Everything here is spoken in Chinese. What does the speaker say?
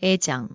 诶讲